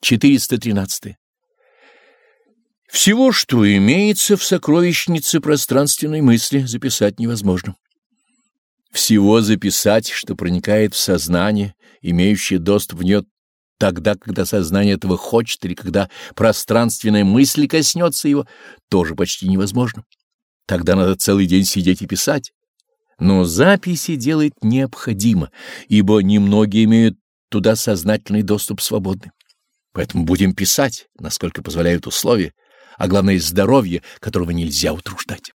413. Всего, что имеется в сокровищнице пространственной мысли, записать невозможно. Всего записать, что проникает в сознание, имеющее доступ в нее тогда, когда сознание этого хочет или когда пространственная мысль коснется его, тоже почти невозможно. Тогда надо целый день сидеть и писать. Но записи делать необходимо, ибо немногие имеют туда сознательный доступ свободный. Поэтому будем писать, насколько позволяют условия, а главное здоровье, которого нельзя утруждать.